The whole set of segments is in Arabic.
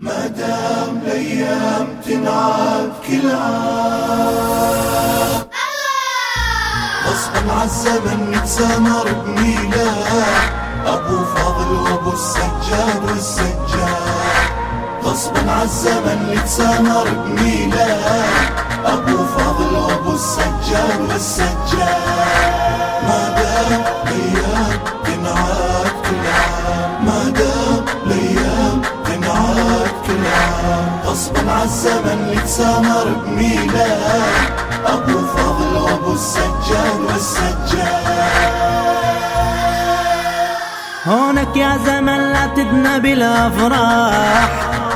ما دام الأيام تنعاد كل عام غصبا عالزمن نتسامر بميلاد أبو فاضل وأبو السجاد والسجاد. غصبا عالزمن نتسامر بميلاد أبو فاضل وأبو السجاد والسجاد. ما دام الأيام تنعاد غصبا عالزمن نتسامر بميلاد أبو فاضل وأبو السجاد والسجاد. هونك يا زمن لا تدنى بالافراح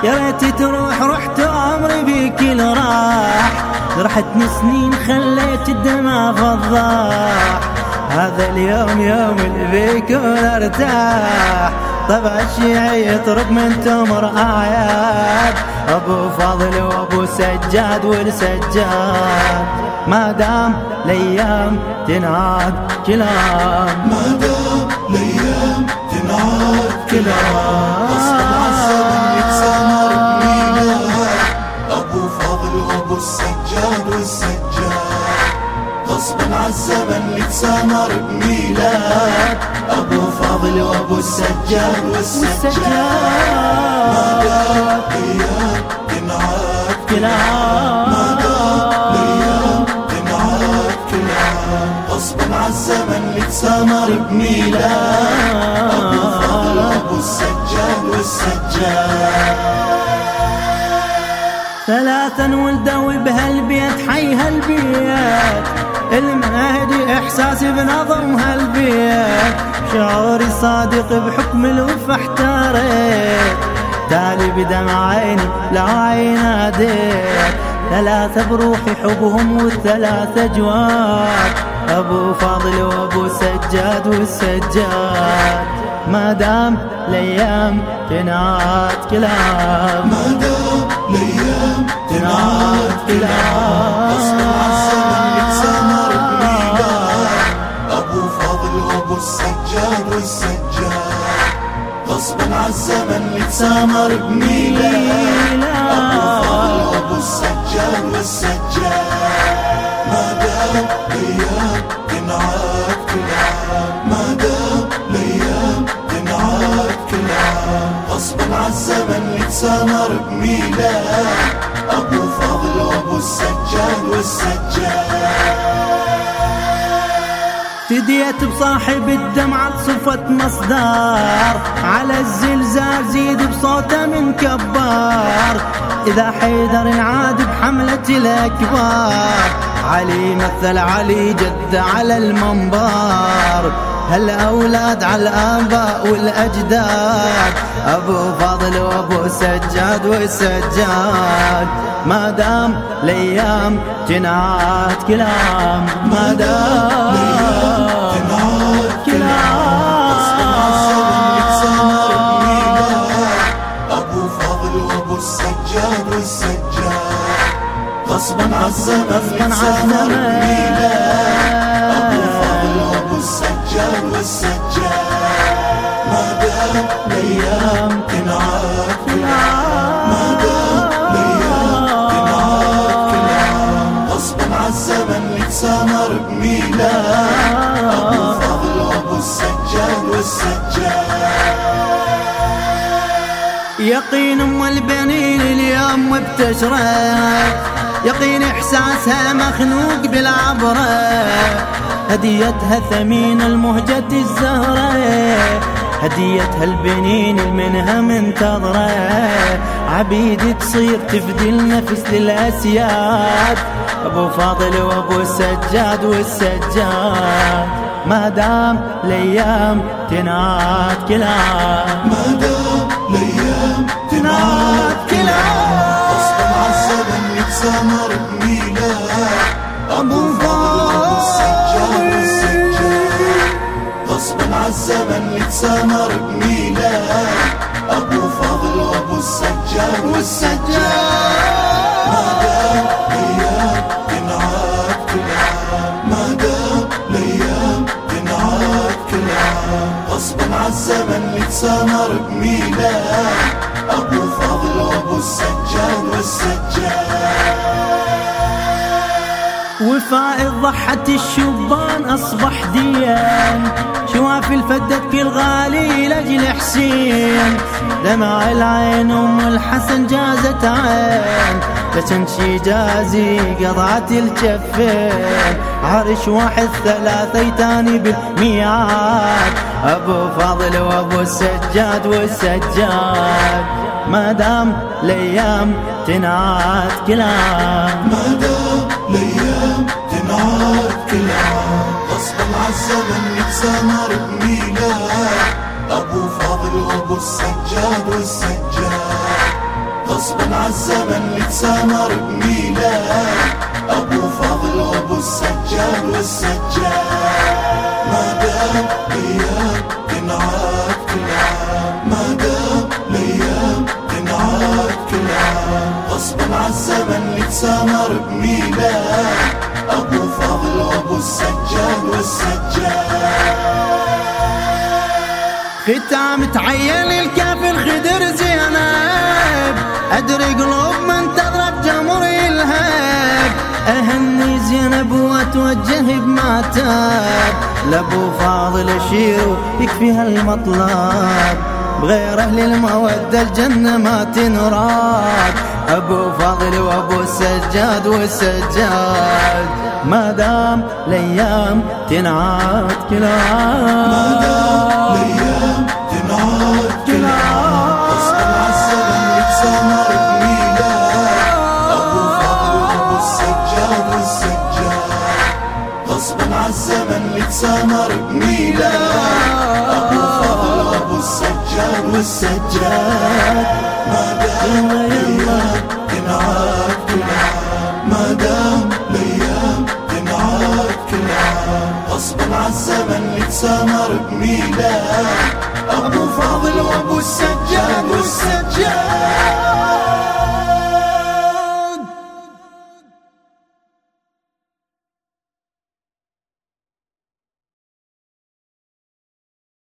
يا ريت تروح رحت عمري بيك راح جرحتني سنين خليت الدمع فضاح. هذا اليوم يوم اللي بيكون ارتاح طبع الشيعي يطرب من تمر آيات. أبو فضل وأبو سجاد والسجاد. ما دام الأيام تنعاد كلام ما دام الأيام تنعاد كل عام غصبا عالزمن يتسامر بميلاد أبو فاضل وأبو السجاد والسجاد. غصبا عالزمن يتسامر بميلاد. ابو فاضل وابو السجاد والسجاد ما دام الأيام تنعاد كل عام ما دام الأيام تنعاد كل عام غصبا عالزمن يتسامر بميلاد. ابو فاضل وابو السجاد والسجاد. ثلاثا ولدوا بهالبيت حي هالبيت. المهدي احساسي بنظم هالبيت شعوري صادق بحكم الوفا احتاريت. تالي بدمع عيني لا عين ناديت ثلاثة بروحي حبهم والثلاثة جواد أبو فاضل وأبو سجاد والسجاد. ما دام الأيام تنعاد كلام. ما دام الأيام تنعاد كل غصبا عالزمن يتسامر بميلاد أبو فاضل وابو السجاد والسجاد. ما دام الأيام تنعاد كل عام ما دام الأيام تنعاد كل عام غصبا عالزمن يتسامر بميلاد أبو فاضل وابو السجاد والسجاد. فديت بصاحب الدمعة صفت مصدر. على الزلزال زيد بصوته من كبار. إذا حيدر انعاد بحملة الأكبار علي مثل علي جد على المنبر. هالأولاد على الآباء والأجداد أبو فضل وأبو سجاد والسجاد. ما دام الأيام جنات كلام ما دام تنعاد كل عام غصبا عالزمن يتسامر بميلاد ابو فاضل وابو السجاد والسجاد غصبا عالزمن يتسامر بميلاد الأيام تنعاد كل عام ما دام الأيام تنعاد كل عام غصبا عالزمن يتسامر بميلاد ابو فاضل وابو السجاد والسجاد يقين أم البنين اليوم بتشرى يقين إحساسها مخنوق بالعبرة. هديتها ثمين المهجة الزهرة. هديتها البنين منها منتظرة. عبيد تصير تفدي النفس للأسياد. أبو فاضل وأبو السجاد والسجاد. ما دام الأيام تنعاد كلام ما دام الأيام تنعاد كل عام غصبا عالزمن يتسامر بميلاد. أبو فاضل وأبو السجاد والسجاد. غصبا عالزمن من تسامر بميلاد أبو فضل وأبو السجاد. والسجاد ما دام أيام تنعاد كل عام ما دام الأيام تنعاد كل عام غصبا عالزمن تسامر بميلاد أبو فضل وأبو السجاد والسجاد. الفائض ضحت الشبان أصبح ديان. شواف الفدت كل غالي لأجل حسين. دمع العين أم الحسن جازت عين. لكن شي جازي قطعت الجفين. عرش واحد ثلاثة تاني بالميعاد. أبو فاضل وأبو السجاد والسجاد. ما دام الأيام تنعاد كلام. ما دام يتسامر بميلاد أبو فاضل وأبو السجاد والسجاد غصبا عالزمن يتسامر بميلاد أبو فاضل وأبو السجاد والسجاد ما دام الأيام تنعاد كلام ما دام الأيام تنعاد كلام غصبا عالزمن يتسامر بميلاد أبو فاضل وأبو السجاد والسجاد ختام تعين الكافر خدر زينب. أدري قلوب من تضرب جمر الهب. أهني زينب وأتوجه بماتب. لأبو فاضل أشير يكفيها المطلب بغير أهل المودة الجنة ما تنراد. أبو فاضل وأبو السجاد والسجاد. ما دام الأيام تنعاد كلام ما دام الأيام السجاد. ما دام الأيام تنعاد كلام ما دام الأيام تنعاد كلام غصبا عالزمن يتسامر بميلاد أبو فاضل وأبو السجاد